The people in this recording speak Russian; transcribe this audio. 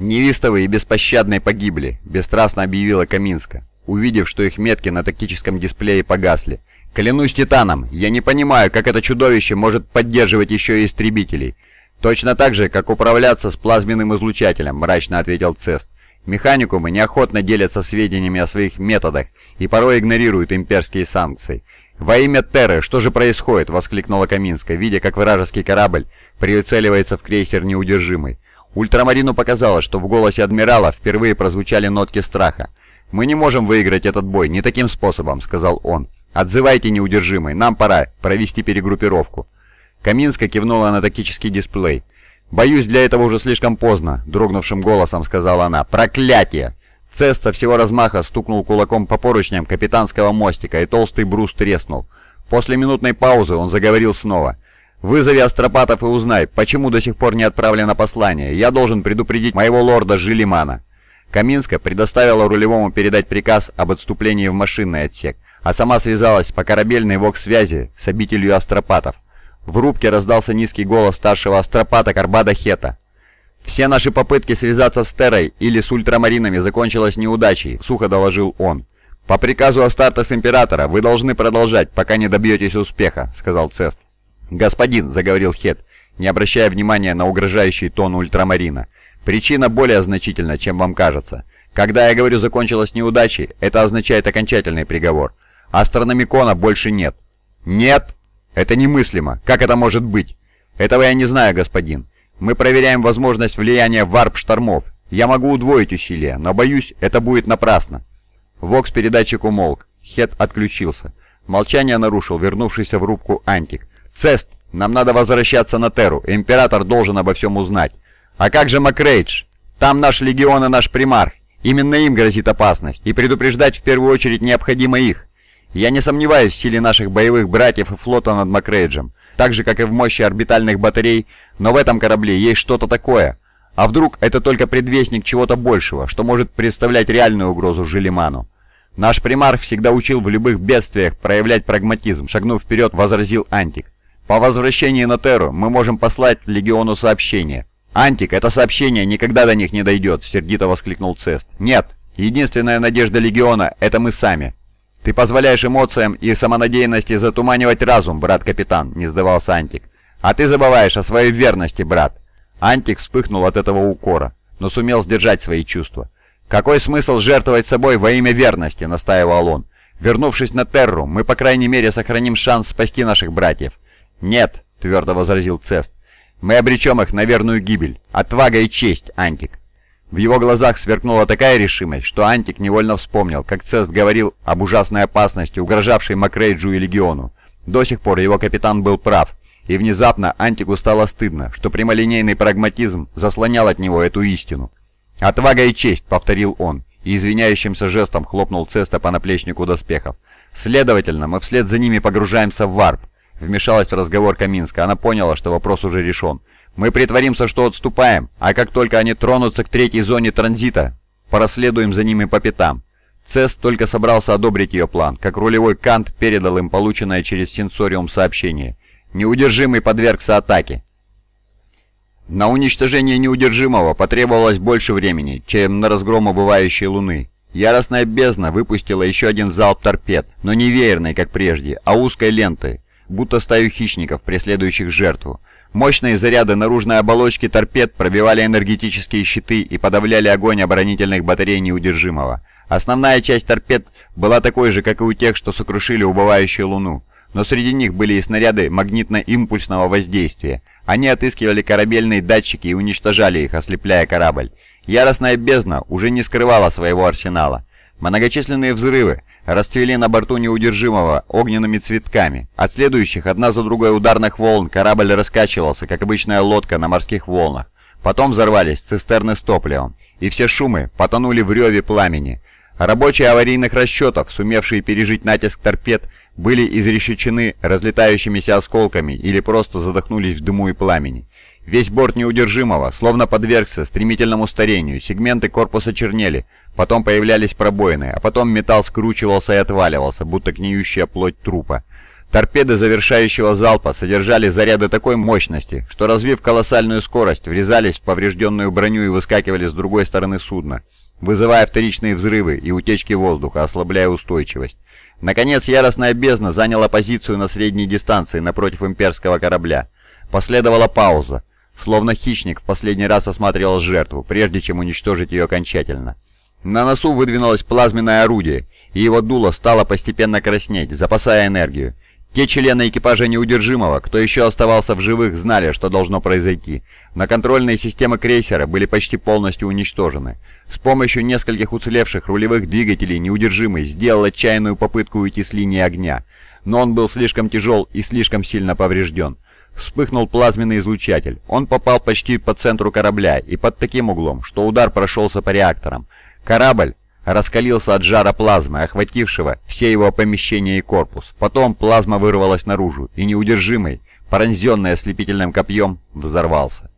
«Невистовые и беспощадные погибли», — бесстрастно объявила Каминска, увидев, что их метки на тактическом дисплее погасли. «Клянусь Титаном, я не понимаю, как это чудовище может поддерживать еще и истребителей. Точно так же, как управляться с плазменным излучателем», — мрачно ответил Цест. «Механикумы неохотно делятся сведениями о своих методах и порой игнорируют имперские санкции. «Во имя Терры, что же происходит?» — воскликнула Каминска, видя, как вражеский корабль прицеливается в крейсер неудержимый. Ультрамарину показалось, что в голосе адмирала впервые прозвучали нотки страха. «Мы не можем выиграть этот бой не таким способом», — сказал он. «Отзывайте неудержимый, нам пора провести перегруппировку». Каминска кивнула на тактический дисплей. «Боюсь, для этого уже слишком поздно», — дрогнувшим голосом сказала она. «Проклятие!» Цеста всего размаха стукнул кулаком по поручням капитанского мостика, и толстый брус треснул. После минутной паузы он заговорил снова. «Вызови астропатов и узнай, почему до сих пор не отправлено послание. Я должен предупредить моего лорда Жилимана». Каминска предоставила рулевому передать приказ об отступлении в машинный отсек, а сама связалась по корабельной вокс-связи с обителью астропатов. В рубке раздался низкий голос старшего астропата Карбада Хета. «Все наши попытки связаться с Террой или с ультрамаринами закончилась неудачей», — сухо доложил он. «По приказу Астартес Императора вы должны продолжать, пока не добьетесь успеха», — сказал Цест. «Господин», — заговорил Хет, не обращая внимания на угрожающий тон ультрамарина, — «причина более значительна, чем вам кажется. Когда я говорю «закончилась неудачей», это означает окончательный приговор. Астрономикона больше нет». «Нет? Это немыслимо. Как это может быть?» «Этого я не знаю, господин. Мы проверяем возможность влияния варп-штормов. Я могу удвоить усилия, но боюсь, это будет напрасно». Вокс-передатчик умолк. Хет отключился. Молчание нарушил вернувшийся в рубку Антик. «Цест, нам надо возвращаться на Терру. Император должен обо всем узнать». «А как же Макрейдж? Там наш легион и наш примарх. Именно им грозит опасность, и предупреждать в первую очередь необходимо их. Я не сомневаюсь в силе наших боевых братьев и флота над Макрейджем так же, как и в мощи орбитальных батарей, но в этом корабле есть что-то такое. А вдруг это только предвестник чего-то большего, что может представлять реальную угрозу Желиману? Наш примар всегда учил в любых бедствиях проявлять прагматизм, шагнув вперед, возразил Антик. По возвращении на Терру мы можем послать Легиону сообщение. «Антик, это сообщение никогда до них не дойдет», — сердито воскликнул Цест. «Нет, единственная надежда Легиона — это мы сами. «Ты позволяешь эмоциям и самонадеянности затуманивать разум, брат-капитан», — не сдавался Антик. «А ты забываешь о своей верности, брат». Антик вспыхнул от этого укора, но сумел сдержать свои чувства. «Какой смысл жертвовать собой во имя верности?» — настаивал он. «Вернувшись на Терру, мы по крайней мере сохраним шанс спасти наших братьев». «Нет», — твердо возразил Цест. «Мы обречем их на верную гибель. Отвага и честь, Антик». В его глазах сверкнула такая решимость, что Антик невольно вспомнил, как Цест говорил об ужасной опасности, угрожавшей Макрейджу и Легиону. До сих пор его капитан был прав, и внезапно Антику стало стыдно, что прямолинейный прагматизм заслонял от него эту истину. «Отвага и честь», — повторил он, и извиняющимся жестом хлопнул Цеста по наплечнику доспехов. «Следовательно, мы вслед за ними погружаемся в варп», — вмешалась в разговор Каминска. Она поняла, что вопрос уже решен. Мы притворимся, что отступаем, а как только они тронутся к третьей зоне транзита, проследуем за ними по пятам. Цест только собрался одобрить ее план, как рулевой Кант передал им полученное через сенсориум сообщение. Неудержимый подвергся атаке. На уничтожение неудержимого потребовалось больше времени, чем на разгром убывающей Луны. Яростная бездна выпустила еще один залп торпед, но не веерной, как прежде, а узкой лентой, будто стаю хищников, преследующих жертву. Мощные заряды наружной оболочки торпед пробивали энергетические щиты и подавляли огонь оборонительных батарей неудержимого. Основная часть торпед была такой же, как и у тех, что сокрушили убывающую Луну. Но среди них были и снаряды магнитно-импульсного воздействия. Они отыскивали корабельные датчики и уничтожали их, ослепляя корабль. Яростная бездна уже не скрывала своего арсенала. Многочисленные взрывы расцвели на борту неудержимого огненными цветками. От следующих одна за другой ударных волн корабль раскачивался, как обычная лодка на морских волнах. Потом взорвались цистерны с топливом, и все шумы потонули в реве пламени. Рабочие аварийных расчетов, сумевшие пережить натиск торпед, были изрешечены разлетающимися осколками или просто задохнулись в дыму и пламени. Весь борт неудержимого, словно подвергся стремительному старению, сегменты корпуса чернели, потом появлялись пробоины, а потом металл скручивался и отваливался, будто гниющая плоть трупа. Торпеды завершающего залпа содержали заряды такой мощности, что развив колоссальную скорость, врезались в поврежденную броню и выскакивали с другой стороны судна, вызывая вторичные взрывы и утечки воздуха, ослабляя устойчивость. Наконец, яростная бездна заняла позицию на средней дистанции напротив имперского корабля. Последовала пауза, словно хищник в последний раз осматривал жертву, прежде чем уничтожить ее окончательно. На носу выдвинулось плазменное орудие, и его дуло стало постепенно краснеть, запасая энергию. Те члены экипажа неудержимого, кто еще оставался в живых, знали, что должно произойти. На контрольные системы крейсера были почти полностью уничтожены. С помощью нескольких уцелевших рулевых двигателей неудержимый сделал отчаянную попытку уйти с линии огня, но он был слишком тяжел и слишком сильно поврежден. Вспыхнул плазменный излучатель. Он попал почти по центру корабля и под таким углом, что удар прошелся по реакторам. Корабль раскалился от жара плазмы, охватившего все его помещения и корпус. Потом плазма вырвалась наружу, и неудержимый, пронзенный ослепительным копьем, взорвался.